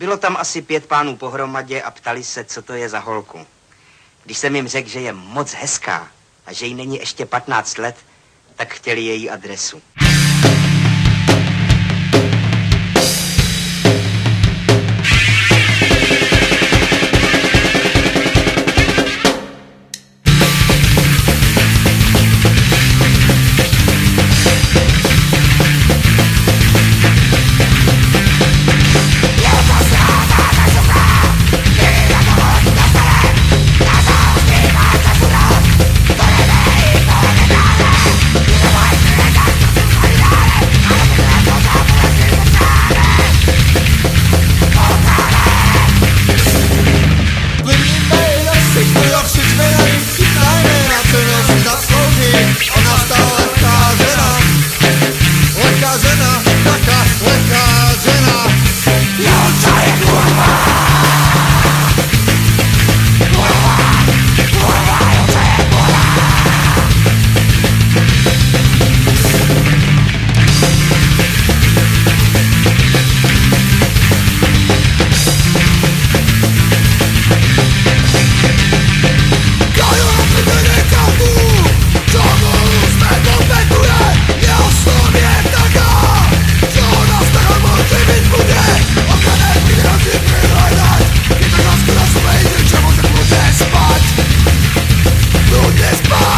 Bylo tam asi pět pánů pohromadě a ptali se, co to je za holku. Když jsem jim řekl, že je moc hezká a že jí není ještě 15 let, tak chtěli její adresu. Baseball!